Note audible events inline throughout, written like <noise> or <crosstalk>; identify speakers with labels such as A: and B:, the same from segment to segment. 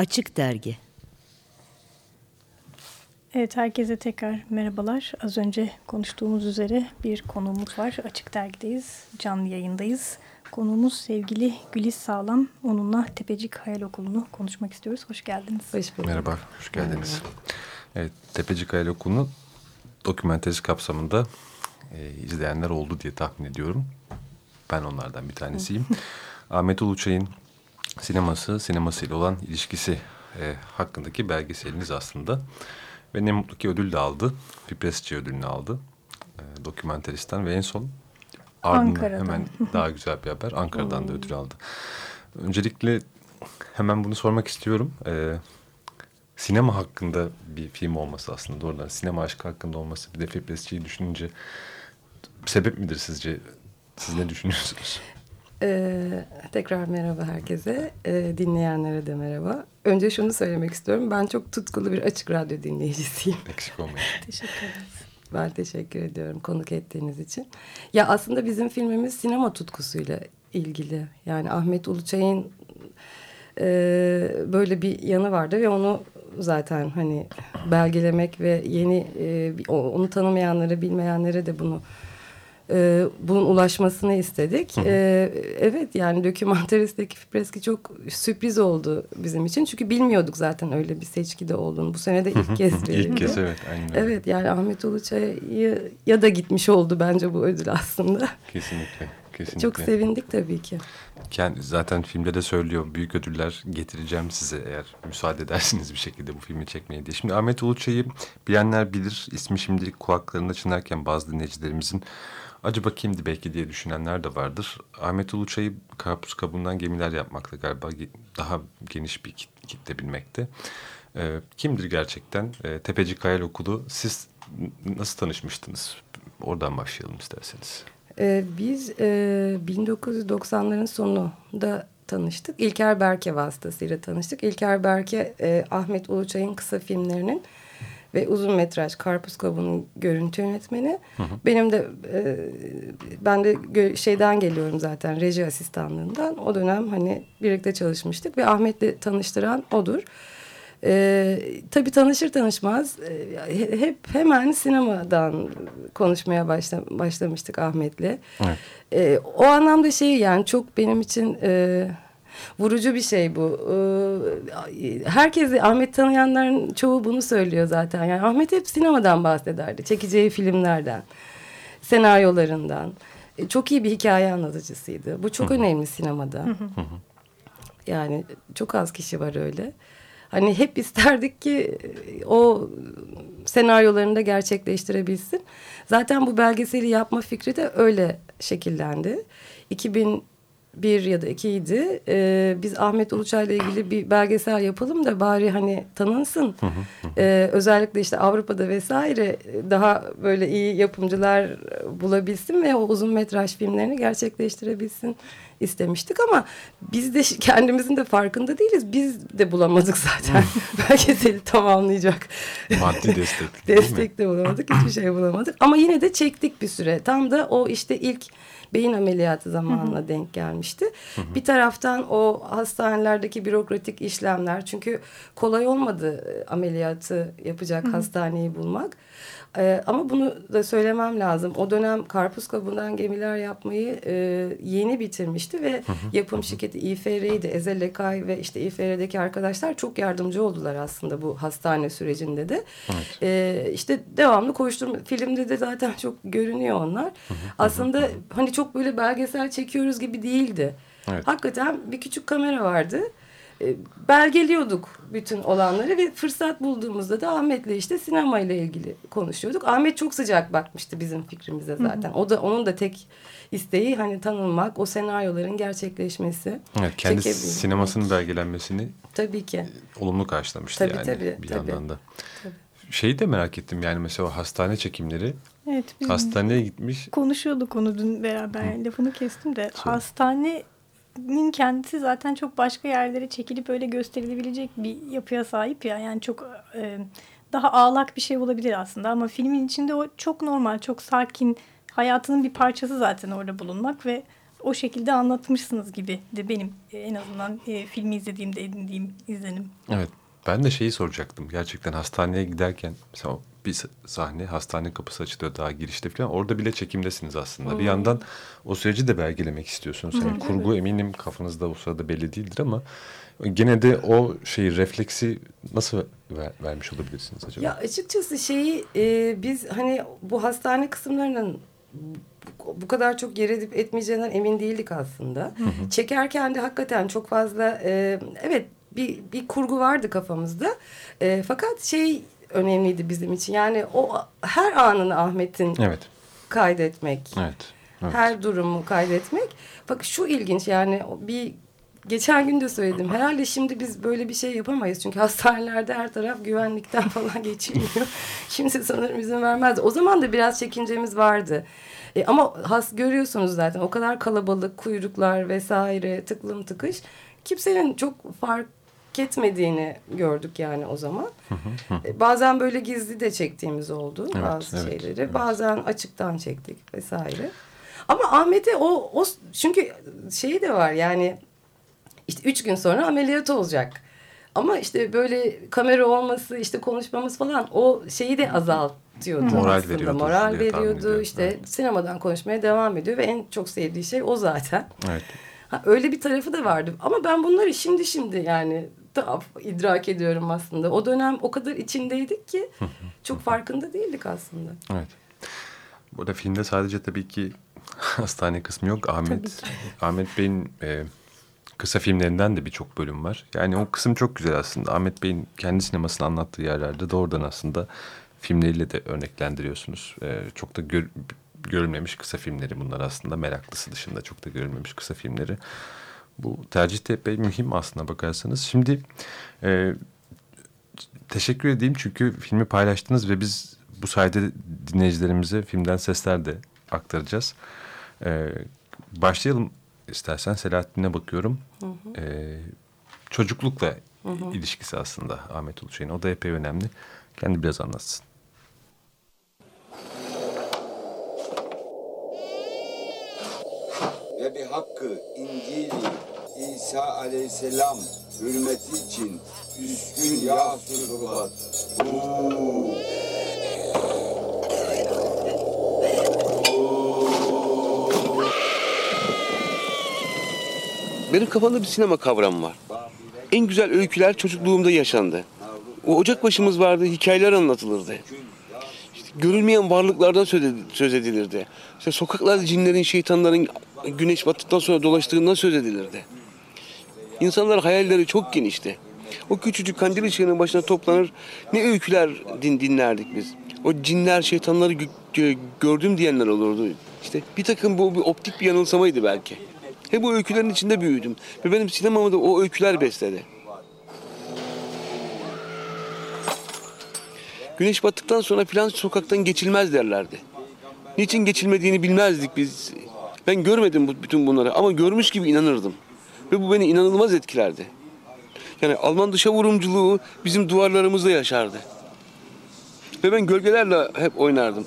A: Açık Dergi
B: Evet herkese tekrar merhabalar. Az önce konuştuğumuz üzere bir konuğumuz var. Açık Dergi'deyiz, canlı yayındayız. Konuğumuz sevgili Gülis Sağlam. Onunla Tepecik Hayal Okulu'nu konuşmak istiyoruz. Hoş geldiniz.
C: Hoş bulduk.
D: Merhaba, hoş geldiniz. Evet, Tepecik Hayal Okulu'nu dokumenterisi kapsamında e, izleyenler oldu diye tahmin ediyorum. Ben onlardan bir tanesiyim. <laughs> Ahmet Uluçay'ın sineması, sinemasıyla olan ilişkisi e, hakkındaki belgeseliniz aslında. Ve ne mutlu ki ödül de aldı. Pipresçi ödülünü aldı. E, dokumenteristten ve en son ardından hemen daha güzel bir haber. Ankara'dan da ödül aldı. Öncelikle hemen bunu sormak istiyorum. E, sinema hakkında bir film olması aslında doğrudan. Sinema aşkı hakkında olması bir de Fipresçi'yi düşününce sebep midir sizce? Siz ne düşünüyorsunuz? <laughs>
C: Ee, tekrar merhaba herkese. Ee, dinleyenlere de merhaba. Önce şunu söylemek istiyorum. Ben çok tutkulu bir açık radyo dinleyicisiyim.
D: Eksik olmayın. <laughs>
B: teşekkür ederiz.
C: Ben teşekkür ediyorum konuk ettiğiniz için. Ya aslında bizim filmimiz sinema tutkusuyla ilgili. Yani Ahmet Uluçay'ın e, böyle bir yanı vardı ve onu zaten hani belgelemek ve yeni e, onu tanımayanlara, bilmeyenlere de bunu e, bunun ulaşmasını istedik. Hı hı. E, evet yani dokümenteristeki Fipreski çok sürpriz oldu bizim için. Çünkü bilmiyorduk zaten öyle bir seçkide olduğunu. Bu sene de ilk kez
D: verildi. ilk kez evet. Aynen.
C: Evet yani Ahmet Uluçay'ı ya da gitmiş oldu bence bu ödül aslında.
D: Kesinlikle. Kesinlikle.
C: Çok sevindik tabii ki.
D: Kendi, zaten filmde de söylüyor büyük ödüller getireceğim size eğer müsaade edersiniz bir şekilde bu filmi çekmeye diye. Şimdi Ahmet Uluçay'ı bilenler bilir. ismi şimdilik kulaklarında çınarken bazı dinleyicilerimizin acaba kimdi belki diye düşünenler de vardır. Ahmet Uluçay'ı karpuz kabuğundan gemiler yapmakta galiba daha geniş bir kitle bilmekte. E, kimdir gerçekten? E, Tepecik Hayal Okulu siz nasıl tanışmıştınız? Oradan başlayalım isterseniz.
C: Ee, biz e, 1990'ların sonunda tanıştık. İlker Berke vasıtasıyla tanıştık. İlker Berke e, Ahmet Uluçay'ın kısa filmlerinin ve uzun metraj Karpuz Kabuğu'nun görüntü yönetmeni. Hı hı. Benim de e, ben de şeyden geliyorum zaten reji asistanlığından. O dönem hani birlikte çalışmıştık ve Ahmet'le tanıştıran odur. Ee, tabii tanışır tanışmaz e, hep hemen sinemadan konuşmaya başla, başlamıştık Ahmet'le. Evet. Ee, o anlamda şey yani çok benim için e, vurucu bir şey bu. Ee, herkesi Ahmet tanıyanların çoğu bunu söylüyor zaten. Yani Ahmet hep sinemadan bahsederdi. Çekeceği filmlerden, senaryolarından. Ee, çok iyi bir hikaye anlatıcısıydı. Bu çok önemli sinemada. Yani çok az kişi var öyle. Hani hep isterdik ki o senaryolarını da gerçekleştirebilsin. Zaten bu belgeseli yapma fikri de öyle şekillendi. 2000 bir ya da ikiydi. Ee, biz Ahmet Uluçay'la ilgili bir belgesel yapalım da bari hani tanınsın. Ee, özellikle işte Avrupa'da vesaire daha böyle iyi yapımcılar bulabilsin ve o uzun metraj filmlerini gerçekleştirebilsin istemiştik ama biz de kendimizin de farkında değiliz. Biz de bulamadık zaten <laughs> belgeseli tamamlayacak.
D: Maddi destek.
C: destek de bulamadık. Hiçbir şey bulamadık. Ama yine de çektik bir süre. Tam da o işte ilk beyin ameliyatı zamanına denk gelmişti. Bir taraftan o hastanelerdeki bürokratik işlemler çünkü kolay olmadı e, ameliyatı yapacak hastaneyi bulmak. Ee, ama bunu da söylemem lazım. O dönem karpuz kabuğundan gemiler yapmayı e, yeni bitirmişti ve yapım şirketi İFR'ydi. Ezel Lekay ve işte İFR'deki arkadaşlar çok yardımcı oldular aslında bu hastane sürecinde de. Evet. Ee, işte devamlı koşturma. Filmde de zaten çok görünüyor onlar. aslında hani çok böyle belgesel çekiyoruz gibi değildi. Evet. Hakikaten bir küçük kamera vardı. E, belgeliyorduk bütün olanları ve fırsat bulduğumuzda da Ahmet'le işte sinema ile ilgili konuşuyorduk. Ahmet çok sıcak bakmıştı bizim fikrimize zaten. Hı hı. O da onun da tek isteği hani tanınmak, o senaryoların gerçekleşmesi.
D: Evet, kendi sinemasının belgelenmesini
C: tabii ki
D: olumlu karşılamıştı tabii, yani tabii, bir tabii. yandan da. Tabii. Şeyi de merak ettim yani mesela hastane çekimleri. Evet. Hastaneye gitmiş.
B: Konuşuyorduk onu dün beraber. Hı. Lafını kestim de. Söyle. Hastane nin kendisi zaten çok başka yerlere çekilip öyle gösterilebilecek bir yapıya sahip ya. Yani çok e, daha ağlak bir şey olabilir aslında ama filmin içinde o çok normal, çok sakin, hayatının bir parçası zaten orada bulunmak ve o şekilde anlatmışsınız gibi de benim e, en azından e, filmi izlediğimde edindiğim izlenim.
D: Evet. Ben de şeyi soracaktım. Gerçekten hastaneye giderken mesela bir sahne hastane kapısı açılıyor daha girişte falan. Orada bile çekimdesiniz aslında. Hmm. Bir yandan o süreci de belgelemek istiyorsunuz. Yani kurgu eminim kafanızda o sırada belli değildir ama gene de o şeyi refleksi nasıl ver, vermiş olabilirsiniz acaba?
C: Ya açıkçası şeyi e, biz hani bu hastane kısımlarının bu kadar çok yer edip etmeyeceğinden emin değildik aslında. Hı hı. Çekerken de hakikaten çok fazla e, evet bir, bir kurgu vardı kafamızda. E, fakat şey önemliydi bizim için. Yani o her anını Ahmet'in evet. kaydetmek. Evet. evet. Her durumu kaydetmek. Bak şu ilginç yani bir geçen gün de söyledim. Herhalde şimdi biz böyle bir şey yapamayız. Çünkü hastanelerde her taraf güvenlikten <laughs> falan geçilmiyor. Kimse sanırım izin vermez. O zaman da biraz çekincemiz vardı. E, ama has görüyorsunuz zaten o kadar kalabalık kuyruklar vesaire tıklım tıkış. Kimsenin çok fark etmediğini gördük yani o zaman. E, bazen böyle gizli de çektiğimiz oldu evet, bazı evet, şeyleri. Evet. Bazen açıktan çektik vesaire. Ama Ahmet'e o, o çünkü şeyi de var yani işte üç gün sonra ameliyat olacak. Ama işte böyle kamera olması işte konuşmamız falan o şeyi de azaltıyordu Moral aslında. Veriyordu Moral veriyordu. işte evet. sinemadan konuşmaya devam ediyor ve en çok sevdiği şey o zaten. Evet. Ha, öyle bir tarafı da vardı. Ama ben bunları şimdi şimdi yani da idrak ediyorum aslında. O dönem o kadar içindeydik ki çok farkında değildik aslında.
D: Evet. Burada filmde sadece tabii ki <laughs> hastane kısmı yok. Ahmet <laughs> Ahmet Bey'in e, kısa filmlerinden de birçok bölüm var. Yani o kısım çok güzel aslında. Ahmet Bey'in kendi sinemasını anlattığı yerlerde doğrudan aslında filmleriyle de örneklendiriyorsunuz. E, çok da gör, görülmemiş kısa filmleri bunlar aslında. Meraklısı dışında çok da görülmemiş kısa filmleri. Bu tercih de epey mühim aslında bakarsanız. Şimdi e, teşekkür edeyim çünkü filmi paylaştınız ve biz bu sayede dinleyicilerimize filmden sesler de aktaracağız. E, başlayalım istersen Selahattin'e bakıyorum. Hı hı. E, çocuklukla hı hı. ilişkisi aslında Ahmet Uluçay'ın. O da epey önemli. Kendi biraz anlatsın.
A: Ve bir hakkı İncil'i İsa aleyhisselam hürmeti için üskün ya sürbat.
E: Benim kafamda bir sinema kavramı var. En güzel öyküler çocukluğumda yaşandı. O ocak başımız vardı, hikayeler anlatılırdı. İşte görülmeyen varlıklardan söz edilirdi. İşte sokaklarda cinlerin, şeytanların güneş battıktan sonra dolaştığından söz edilirdi. İnsanlar hayalleri çok genişti. O küçücük kandil ışığının başına toplanır ne öyküler din dinlerdik biz. O cinler, şeytanları gördüm diyenler olurdu. İşte bir takım bu bir optik bir yanılsamaydı belki. Hep bu öykülerin içinde büyüdüm. Ve benim sinemamı da o öyküler besledi. Güneş battıktan sonra filan sokaktan geçilmez derlerdi. Niçin geçilmediğini bilmezdik biz. Ben görmedim bütün bunları ama görmüş gibi inanırdım. Ve bu beni inanılmaz etkilerdi. Yani Alman dışa vurumculuğu bizim duvarlarımızda yaşardı. Ve ben gölgelerle hep oynardım.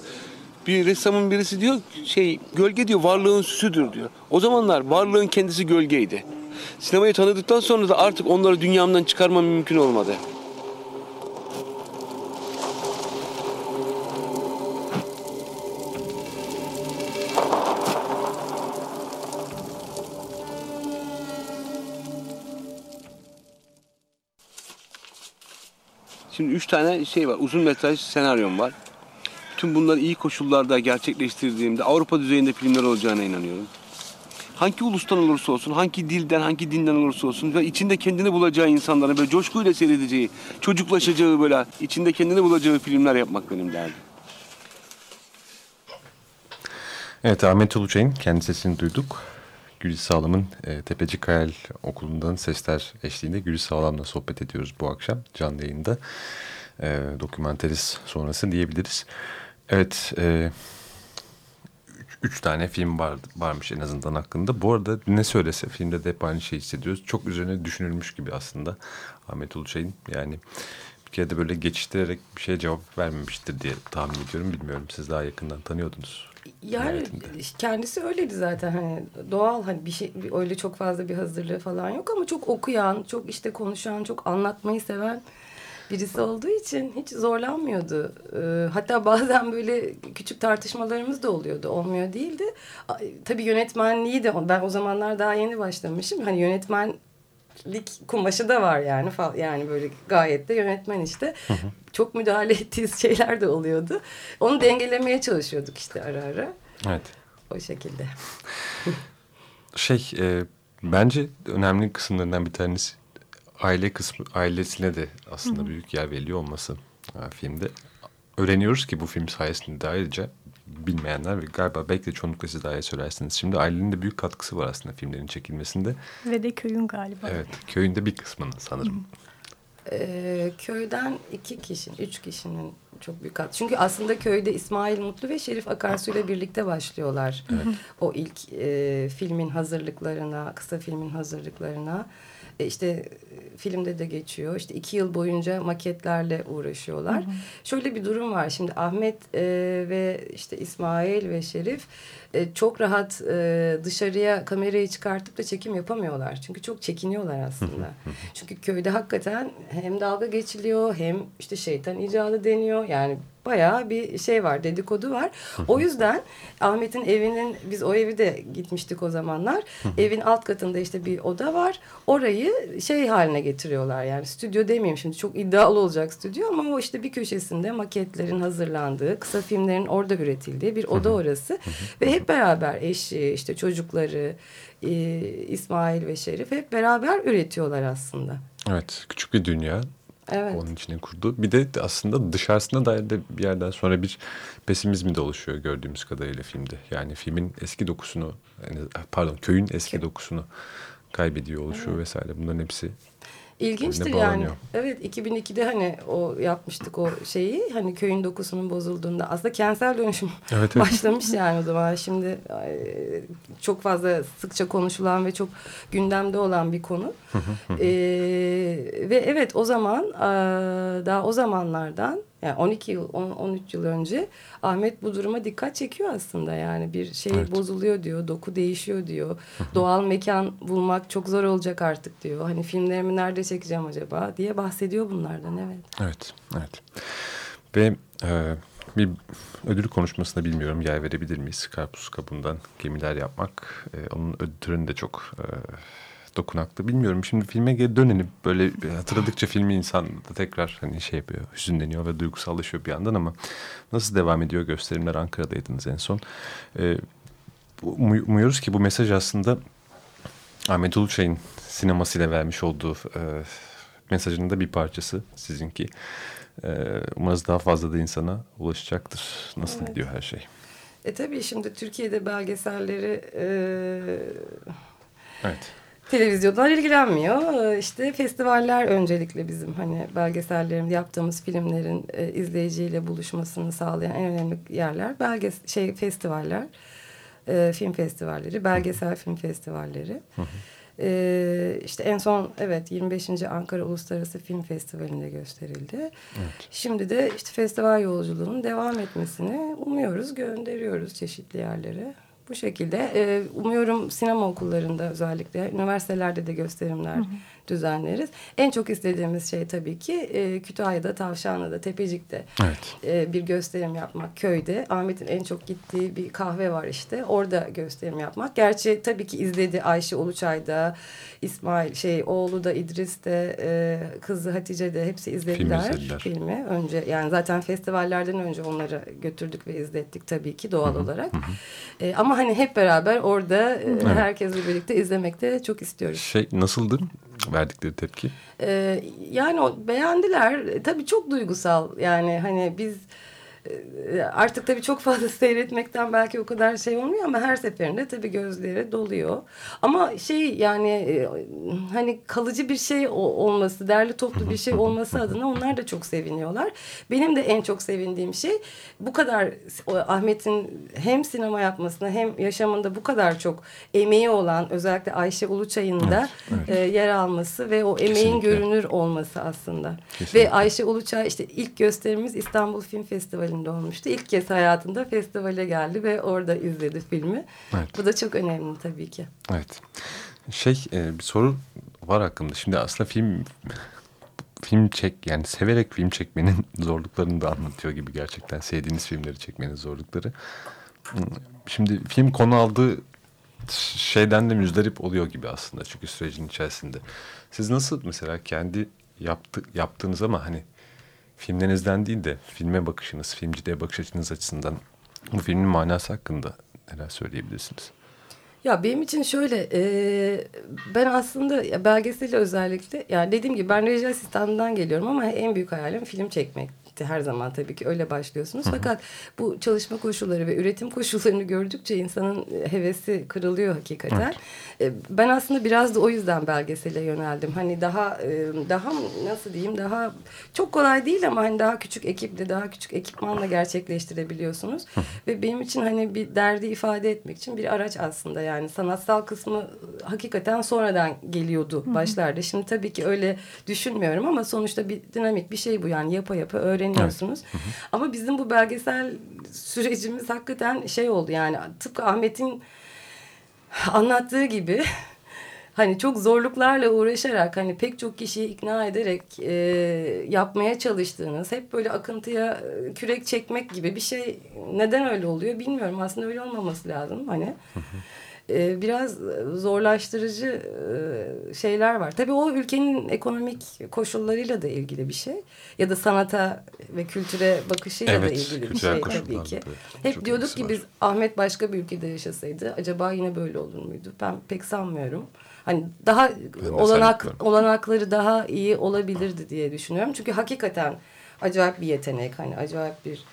E: Bir ressamın birisi diyor şey gölge diyor varlığın süsüdür diyor. O zamanlar varlığın kendisi gölgeydi. Sinemayı tanıdıktan sonra da artık onları dünyamdan çıkarmam mümkün olmadı. Şimdi üç tane şey var. Uzun metraj senaryom var. Tüm bunları iyi koşullarda gerçekleştirdiğimde Avrupa düzeyinde filmler olacağına inanıyorum. Hangi ulustan olursa olsun, hangi dilden, hangi dinden olursa olsun ve içinde kendini bulacağı insanlara böyle coşkuyla seyredeceği, çocuklaşacağı böyle içinde kendini bulacağı filmler yapmak benim derdim.
D: Evet Ahmet Uluçay'ın kendi sesini duyduk. Gülis Sağlam'ın e, Tepecik Hayal Okulu'ndan sesler eşliğinde Gülis Sağlam'la sohbet ediyoruz bu akşam canlı yayında. E, dokumenteriz sonrası diyebiliriz. Evet, e, üç, üç tane film var, varmış en azından hakkında. Bu arada ne söylese filmde de hep aynı şeyi hissediyoruz. Çok üzerine düşünülmüş gibi aslında Ahmet Uluçay'ın. Yani Türkiye'de böyle geçiştirerek bir şeye cevap vermemiştir diye tahmin ediyorum. Bilmiyorum siz daha yakından tanıyordunuz.
C: Yani
D: hayatında.
C: kendisi öyleydi zaten hani doğal hani bir şey öyle çok fazla bir hazırlığı falan yok ama çok okuyan, çok işte konuşan, çok anlatmayı seven birisi olduğu için hiç zorlanmıyordu. Ee, hatta bazen böyle küçük tartışmalarımız da oluyordu. Olmuyor değildi. Tabii yönetmenliği de ben o zamanlar daha yeni başlamışım. Hani yönetmenlik kumaşı da var yani yani böyle gayet de yönetmen işte. Çok müdahale <laughs> ettiği şeyler de oluyordu. Onu dengelemeye çalışıyorduk işte ara ara.
D: Evet.
C: O şekilde. <laughs>
D: Şey e, bence önemli kısımlarından bir tanesi aile kısmı ailesine de aslında büyük yer veriliyor olması e, filmde. Öğreniyoruz ki bu film sayesinde de ayrıca bilmeyenler ve galiba belki de çoğunlukla siz daha iyi söylersiniz. Şimdi ailenin de büyük katkısı var aslında filmlerin çekilmesinde.
B: Ve de köyün galiba.
D: Evet köyünde bir kısmının sanırım.
C: Ee, köyden iki kişinin, üç kişinin çok büyük kat. Çünkü aslında köyde İsmail Mutlu ve Şerif Akarsu ile birlikte başlıyorlar. O ilk e, filmin hazırlıklarına, kısa filmin hazırlıklarına. E, işte e, filmde de geçiyor. İşte iki yıl boyunca maketlerle uğraşıyorlar. Şöyle bir durum var. Şimdi Ahmet e, ve işte İsmail ve Şerif e, çok rahat e, dışarıya kamerayı çıkartıp da çekim yapamıyorlar. Çünkü çok çekiniyorlar aslında. Çünkü köyde hakikaten hem dalga geçiliyor hem işte şeytan icadı deniyor. Yani bayağı bir şey var dedikodu var. O yüzden Ahmet'in evinin biz o evi de gitmiştik o zamanlar. Evin alt katında işte bir oda var. Orayı şey haline getiriyorlar. Yani stüdyo demeyeyim şimdi çok iddialı olacak stüdyo ama o işte bir köşesinde maketlerin hazırlandığı, kısa filmlerin orada üretildiği bir oda orası. Ve hep beraber eşi, işte çocukları, e, İsmail ve Şerif hep beraber üretiyorlar aslında.
D: Evet küçük bir dünya.
C: Evet.
D: Onun içine kurdu. Bir de aslında dışarısına dair de bir yerden sonra bir pesimizm de oluşuyor gördüğümüz kadarıyla filmde. Yani filmin eski dokusunu, pardon köyün eski dokusunu kaybediyor oluşuyor vesaire. Bunların hepsi
C: İlginçtir yani. Evet 2002'de hani o yapmıştık o şeyi hani köyün dokusunun bozulduğunda aslında kentsel dönüşüm
D: Evet, evet. <laughs>
C: başlamış yani o zaman şimdi çok fazla sıkça konuşulan ve çok gündemde olan bir konu. Ee, ve evet o zaman daha o zamanlardan yani 12 yıl 10, 13 yıl önce Ahmet bu duruma dikkat çekiyor aslında yani bir şey
D: Evet.
C: bozuluyor diyor doku değişiyor diyor doğal mekan bulmak çok zor olacak artık diyor hani filmlerimi nerede çekeceğim acaba diye bahsediyor bunlardan evet.
D: Evet, evet. Ve e, bir ödül konuşmasında bilmiyorum yer verebilir miyiz? Karpuz kabuğundan gemiler yapmak. E, onun ödülünü de çok e, dokunaklı. Bilmiyorum şimdi filme geri dönelim. Böyle hatırladıkça filmi insan da tekrar hani şey yapıyor, hüzünleniyor ve duygusallaşıyor bir yandan ama nasıl devam ediyor gösterimler? Ankara'daydınız en son. E, umu- umuyoruz ki bu mesaj aslında Ahmet Uluçay'ın sinemasıyla vermiş olduğu e, mesajının da bir parçası sizinki. E, umarız daha fazla da insana ulaşacaktır. Nasıl
C: Evet.
D: gidiyor her şey?
C: E tabii şimdi Türkiye'de belgeselleri e,
D: Evet.
C: Televizyonlar ilgilenmiyor. Ee, İşte festivaller öncelikle bizim hani belgesellerin yaptığımız filmlerin e, izleyiciyle buluşmasını sağlayan en önemli yerler belges şey festivaller. E, film festivalleri, belgesel film festivalleri. E, işte en son evet 25. Ankara Uluslararası Film Festivali'nde gösterildi. Şimdi de işte festival yolculuğunun devam etmesini umuyoruz, gönderiyoruz çeşitli yerlere. Bu şekilde e, umuyorum sinema okullarında özellikle üniversitelerde de gösterimler düzenleriz. En çok istediğimiz şey tabii ki e, Kütahya'da, Tavşanlı'da, Tepecik'te
D: Evet.
C: e, bir gösterim yapmak köyde. Ahmet'in en çok gittiği bir kahve var işte. Orada gösterim yapmak. Gerçi tabii ki izledi Ayşe Uluçay'da, İsmail şey oğlu da İdris de e, kızı Hatice de hepsi izlediler
D: izlediler.
C: filmi. Önce yani zaten festivallerden önce onları götürdük ve izlettik tabii ki doğal olarak. E, ama hani hep beraber orada e, herkesle birlikte izlemek de çok istiyoruz.
D: Şey nasıldı verdikleri tepki?
C: Ee, yani o beğendiler. E, Tabii çok duygusal. Yani hani biz artık tabii çok fazla <laughs> seyretmekten belki o kadar şey olmuyor ama her seferinde tabii gözleri doluyor. Ama şey yani e, hani kalıcı bir şey olması, derli toplu bir şey olması adına onlar da çok seviniyorlar. Benim de en çok sevindiğim şey bu kadar Ahmet'in hem sinema yapmasına hem yaşamında bu kadar çok emeği olan özellikle Ayşe Uluçay'ın da evet, evet. E, yer alması ve o emeğin Kesinlikle. görünür olması aslında. Kesinlikle. Ve Ayşe Uluçay işte ilk gösterimiz İstanbul Film Festivali'nde olmuştu. İlk kez hayatında festivale geldi ve orada izledi filmi. Evet. Bu da çok önemli tabii ki.
D: Evet. Şey e, bir soru var hakkımda. Şimdi aslında film film çek yani severek film çekmenin <laughs> zorluklarını da anlatıyor gibi gerçekten sevdiğiniz filmleri çekmenin zorlukları. Şimdi film konu aldığı şeyden de müzdarip oluyor gibi aslında çünkü sürecin içerisinde. Siz nasıl mesela kendi yaptı, yaptığınız ama hani filmlerinizden değil de filme bakışınız, filmciliğe bakış açınız açısından bu filmin manası hakkında neler söyleyebilirsiniz?
C: Ya benim için şöyle e, ben aslında belgeseli özellikle yani dediğim gibi ben reji asistanından geliyorum ama en büyük hayalim film çekmek her zaman tabii ki öyle başlıyorsunuz. Fakat bu çalışma koşulları ve üretim koşullarını gördükçe insanın hevesi kırılıyor hakikaten. Evet. Ben aslında biraz da o yüzden belgesele yöneldim. Hani daha daha nasıl diyeyim daha çok kolay değil ama hani daha küçük ekiple daha küçük ekipmanla gerçekleştirebiliyorsunuz. ve benim için hani bir derdi ifade etmek için bir araç aslında yani sanatsal kısmı hakikaten sonradan geliyordu başlarda. Şimdi tabii ki öyle düşünmüyorum ama sonuçta bir dinamik bir şey bu yani yapa yapa öğren öğreniyorsunuz. Evet. Ama bizim bu belgesel sürecimiz hakikaten şey oldu yani tıpkı Ahmet'in anlattığı gibi <laughs> hani çok zorluklarla uğraşarak hani pek çok kişiyi ikna ederek e, yapmaya çalıştığınız hep böyle akıntıya e, kürek çekmek gibi bir şey neden öyle oluyor bilmiyorum aslında öyle olmaması lazım hani e, biraz zorlaştırıcı e, şeyler var. Tabii o ülkenin ekonomik koşullarıyla da ilgili bir şey. Ya da sanata ve kültüre bakışıyla evet, da ilgili bir şey tabii ki. Hep Çok diyorduk ki biz Ahmet başka bir ülkede yaşasaydı acaba yine böyle olur muydu? Ben pek sanmıyorum. Hani daha olanak olanakları daha iyi olabilirdi diye düşünüyorum. Çünkü hakikaten acayip bir yetenek. Hani acayip bir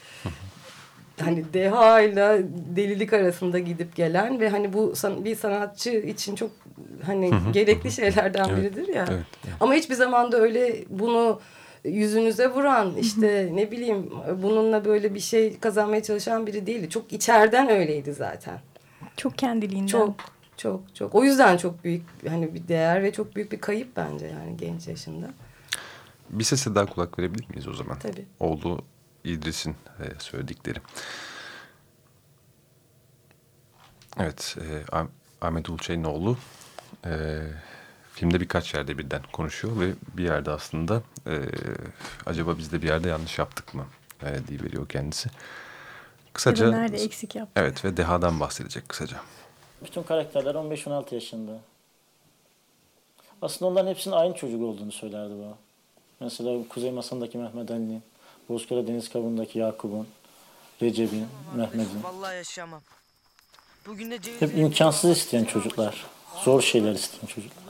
C: hani deha ile delilik arasında gidip gelen ve hani bu san bir sanatçı için çok hani gerekli şeylerden biridir ya. Evet, evet. Ama hiçbir zaman da öyle bunu yüzünüze vuran işte ne bileyim bununla böyle bir şey kazanmaya çalışan biri değildi. Çok içeriden öyleydi zaten.
B: Çok kendiliğinden.
C: Çok çok çok. O yüzden çok büyük hani bir değer ve çok büyük bir kayıp bence yani genç yaşında.
D: Bir sese daha kulak verebilir miyiz o zaman?
C: Tabii.
D: Oğlu İdris'in e, söyledikleri. Evet, e, Ahmet Uluçay'ın oğlu e, filmde birkaç yerde birden konuşuyor ve bir yerde aslında e, acaba biz de bir yerde yanlış yaptık mı e, diye veriyor kendisi.
B: Kısaca, ya nerede eksik yaptık?
D: Evet ve dehadan bahsedecek kısaca.
F: Bütün karakterler 15-16 yaşında. Aslında onların hepsinin aynı çocuk olduğunu söylerdi bana. Mesela Kuzey Masa'ndaki Mehmet Ali'nin, Bozkır'a Deniz Kabuğu'ndaki Yakup'un, Recep'in, Mehmet'in. Vallahi yaşayamam. Bugün de Hep imkansız isteyen çocuklar. Zor şeyler isteyen çocuklar.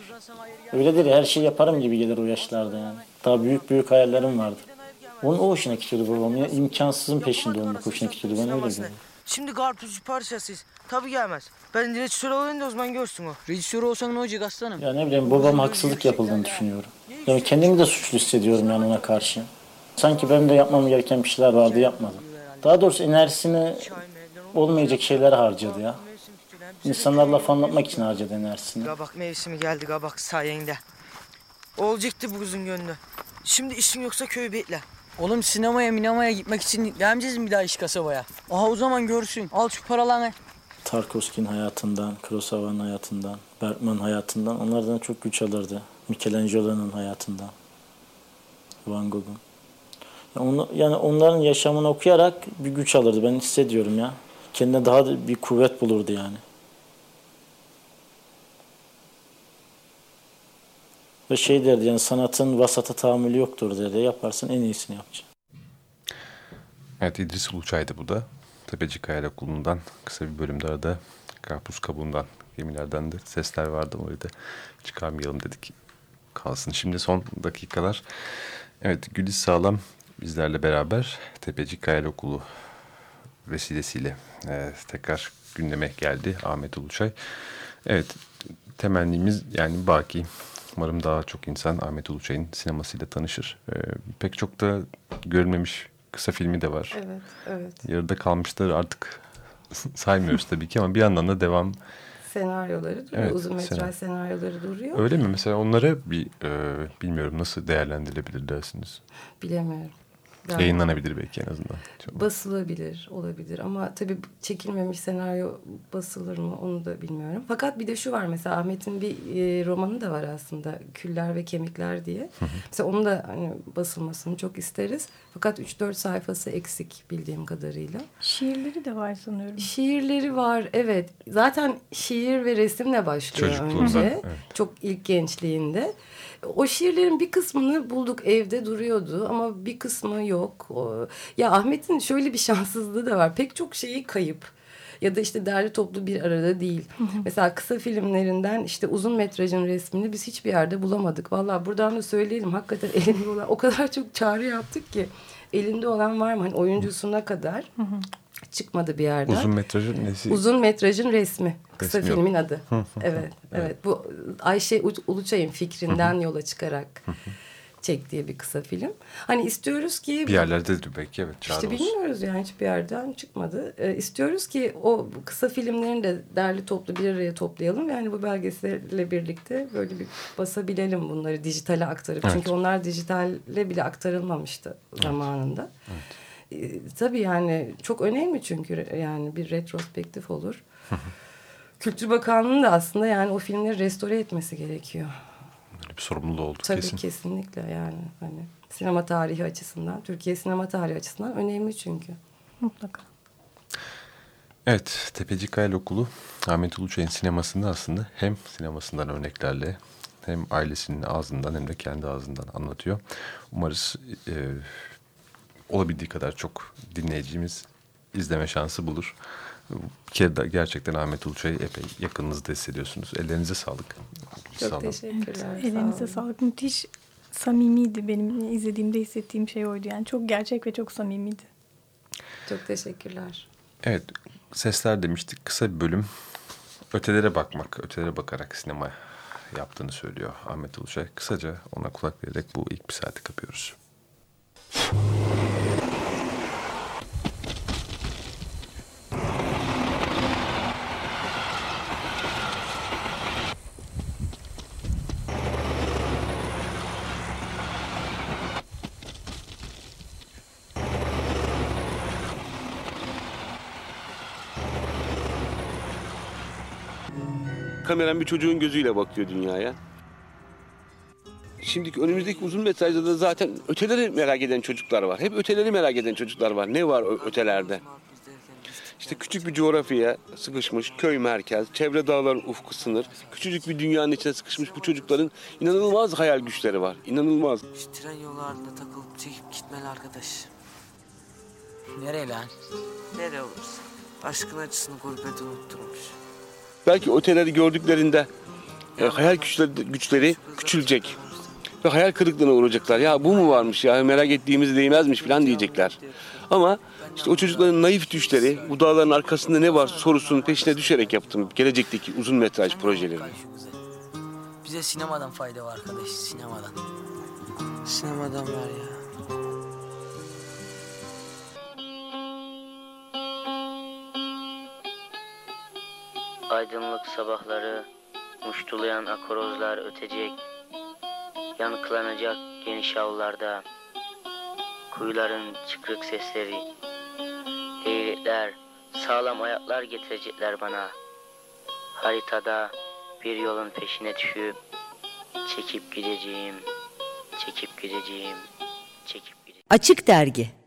F: Öyledir ya her şeyi yaparım gibi gelir o yaşlarda yani. Daha büyük büyük hayallerim vardı. Onun o hoşuna gidiyordu babam ya. İmkansızın peşinde olmak hoşuna gidiyordu. Ben öyle görüyorum.
G: Şimdi karpuzcu parçasıyız. Tabii gelmez. Ben rejisör olayım da o zaman görsün o. Rejisör olsan ne olacak aslanım?
F: Ya ne bileyim babam haksızlık yapıldığını düşünüyorum. Yani kendimi de suçlu hissediyorum yani ona karşı. Sanki benim de yapmam gereken bir şeyler vardı yapmadım. Daha doğrusu enerjisini olmayacak şeyler harcadı ya. İnsanlarla laf anlatmak için harcadı enerjisini.
G: Kabak mevsimi geldi kabak sayende. Olacaktı bu kızın gönlü. Şimdi işin yoksa köyü bekle.
H: Oğlum sinemaya minemaya gitmek için gelmeyeceğiz mi bir daha iş kasabaya? Aha o zaman görsün. Al şu paralarını.
F: Tarkovski'nin hayatından, Kurosawa'nın hayatından, Bergman hayatından onlardan çok güç alırdı. Michelangelo'nun hayatından, Van Gogh'un. Yani, yani onların yaşamını okuyarak bir güç alırdı. Ben hissediyorum ya. Kendine daha da bir kuvvet bulurdu yani. Ve şey derdi yani sanatın vasata tahammülü yoktur dedi. Yaparsın en iyisini yapacaksın.
D: Evet İdris Uluçay'dı bu da. Tepecik Hayal Okulu'ndan kısa bir bölümde arada karpuz kabuğundan gemilerden de sesler vardı. Orayı da çıkarmayalım dedik kalsın. Şimdi son dakikalar. Evet Gülis Sağlam bizlerle beraber Tepecik Hayal Okulu vesilesiyle e, tekrar gündeme geldi Ahmet Uluçay. Evet temennimiz yani baki umarım daha çok insan Ahmet Uluçay'ın sinemasıyla tanışır. E, pek çok da görülmemiş kısa filmi de var.
C: Evet, evet.
D: Yarıda kalmışları artık <laughs> saymıyoruz tabii ki ama bir yandan da devam
C: Senaryoları duruyor,
D: Evet,
C: uzun metraj
D: senaryo.
C: senaryoları duruyor.
D: Öyle mi? Mesela onlara bir e, bilmiyorum nasıl değerlendirilebilir dersiniz.
C: Bilemiyorum. Yani
D: Yayınlanabilir belki en azından. Çok-
C: basılabilir, olabilir ama tabii çekilmemiş senaryo basılır mı onu da bilmiyorum. Fakat bir de şu var mesela Ahmet'in bir e, romanı da var aslında Küller ve Kemikler diye. Mesela onun da hani basılmasını çok isteriz. Fakat 3-4 sayfası eksik bildiğim kadarıyla.
B: Şiirleri de var sanıyorum.
C: Şiirleri var evet. Zaten şiir ve resimle başlıyor önce.
D: evet.
C: Çok ilk gençliğinde. O şiirlerin bir kısmını bulduk evde duruyordu ama bir kısmı yok. Ya Ahmet'in şöyle bir şanssızlığı da var. Pek çok şeyi kayıp. Ya da işte derli toplu bir arada değil. Mesela kısa filmlerinden işte uzun metrajın resmini biz hiçbir yerde bulamadık. Vallahi buradan da söyleyelim. Hakikaten elinde olan o kadar çok çağrı yaptık ki. Elinde olan var mı? Hani oyuncusuna kadar çıkmadı bir yerden.
D: Uzun metrajın nesi?
C: Uzun metrajın resmi. Kısa
D: Resmi yok.
C: filmin adı. evet, evet. Bu Ayşe Uluçay'ın fikrinden yola çıkarak çektiği bir kısa film. Hani istiyoruz ki
D: Bir yerlerde de belki evet
C: işte
D: olsun.
C: bilmiyoruz yani hiçbir yerden çıkmadı. Ee, istiyoruz ki o kısa filmlerini de derli toplu bir araya toplayalım. Yani bu belgeselle birlikte böyle bir basabilelim bunları dijitale aktarıp.
D: Evet.
C: Çünkü onlar dijitalle bile aktarılmamıştı zamanında. Ee, tabii yani çok önemli çünkü yani bir retrospektif olur. Kültür Bakanlığı'nın da aslında yani o filmleri restore etmesi gerekiyor.
D: Böyle bir sorumluluğu oldu
C: Tabii
D: kesin.
C: kesinlikle yani hani sinema tarihi açısından, Türkiye sinema tarihi açısından önemli çünkü.
B: Mutlaka.
D: Evet Tepecik Hayal Okulu Ahmet Uluçay'ın sinemasında aslında hem sinemasından örneklerle hem ailesinin ağzından hem de kendi ağzından anlatıyor. Umarız e, olabildiği kadar çok dinleyicimiz izleme şansı bulur. Bir kere de gerçekten Ahmet Uluçay'ı epey yakınınızda hissediyorsunuz. Ellerinize sağlık.
C: Çok
D: Sağ olun.
C: teşekkürler. sağ
B: Elinize
C: olun.
B: sağlık. Müthiş samimiydi benim izlediğimde hissettiğim şey oydu. Yani çok gerçek ve çok samimiydi.
C: Çok teşekkürler.
D: Evet, sesler demiştik. Kısa bir bölüm. Ötelere bakmak, ötelere bakarak sinema yaptığını söylüyor Ahmet Uluçay. Kısaca ona kulak vererek bu ilk bir saati kapıyoruz.
E: Kameram bir çocuğun gözüyle bakıyor dünyaya. Şimdiki önümüzdeki uzun metrajda da zaten öteleri merak eden çocuklar var. Hep öteleri merak eden çocuklar var. Ne var ötelerde? İşte küçük bir coğrafyaya sıkışmış köy merkez, çevre dağların ufku sınır. Küçücük bir dünyanın içine sıkışmış bu çocukların inanılmaz hayal güçleri var. İnanılmaz.
G: Şu tren yollarında takılıp çekip gitmeli arkadaş.
H: Nereye lan?
G: Nereye olursa. Aşkın acısını gurbeti unutturmuş.
E: Belki öteleri gördüklerinde e, hayal güçleri, güçleri küçülecek. Ve hayal kırıklığına uğrayacaklar. Ya bu mu varmış ya merak ettiğimiz değmezmiş falan diyecekler. Ama işte o çocukların naif düşleri, bu dağların arkasında ne var sorusunun peşine düşerek yaptım gelecekteki uzun metraj projelerini.
H: Bize sinemadan fayda var arkadaş sinemadan.
G: Sinemadan var ya.
I: Aydınlık sabahları, muştulayan akorozlar ötecek, yankılanacak geniş avlarda, kuyuların çıkrık sesleri, leylekler, sağlam ayaklar getirecekler bana. Haritada bir yolun peşine düşüp, çekip gideceğim, çekip gideceğim, çekip gideceğim.
J: Açık Dergi